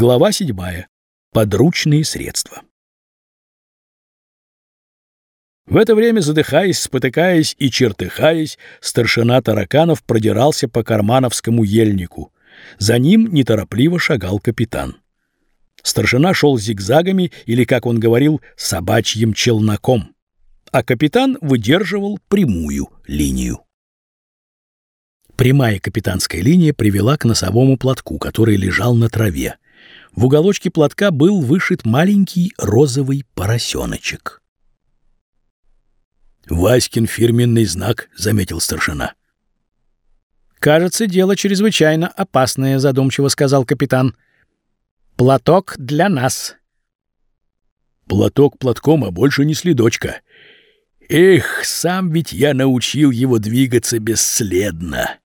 Глава 7. Подручные средства. В это время, задыхаясь, спотыкаясь и чертыхаясь, старшина тараканов продирался по кармановскому ельнику. За ним неторопливо шагал капитан. Старшина шел зигзагами или, как он говорил, собачьим челноком, а капитан выдерживал прямую линию. Прямая капитанская линия привела к носовому платку, который лежал на траве. В уголочке платка был вышит маленький розовый поросеночек. «Васькин фирменный знак», — заметил старшина. «Кажется, дело чрезвычайно опасное», — задумчиво сказал капитан. «Платок для нас». «Платок платком, а больше не следочка. Эх, сам ведь я научил его двигаться бесследно».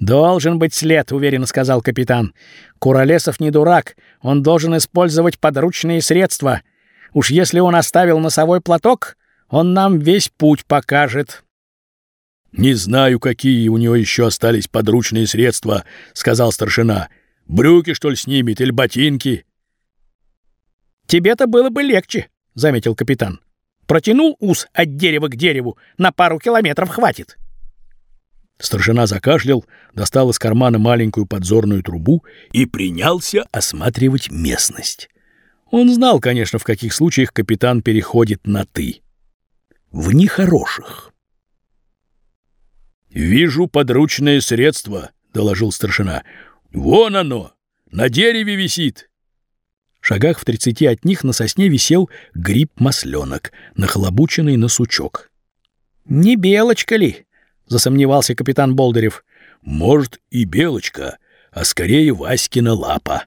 «Должен быть след», — уверенно сказал капитан. «Куролесов не дурак. Он должен использовать подручные средства. Уж если он оставил носовой платок, он нам весь путь покажет». «Не знаю, какие у него еще остались подручные средства», — сказал старшина. «Брюки, что ли, снимет или ботинки?» «Тебе-то было бы легче», — заметил капитан. «Протянул ус от дерева к дереву, на пару километров хватит». Старшина закашлял, достал из кармана маленькую подзорную трубу и принялся осматривать местность. Он знал, конечно, в каких случаях капитан переходит на «ты». В нехороших. «Вижу подручное средство», — доложил старшина. «Вон оно! На дереве висит!» В шагах в тридцати от них на сосне висел гриб-масленок, нахлобученный на сучок. «Не белочка ли?» Засомневался капитан Болдырев. Может, и белочка, а скорее Васькина лапа.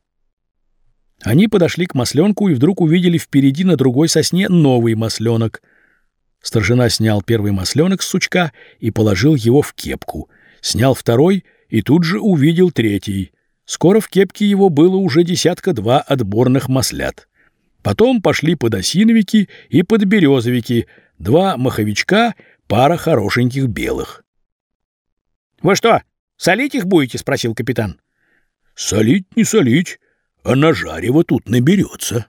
Они подошли к масленку и вдруг увидели впереди на другой сосне новый масленок. Старшина снял первый масленок с сучка и положил его в кепку. Снял второй и тут же увидел третий. Скоро в кепке его было уже десятка-два отборных маслят. Потом пошли подосиновики и подберезовики, два маховичка, пара хорошеньких белых. «Вы что, солить их будете?» — спросил капитан. «Солить не солить, а на жарево тут наберется».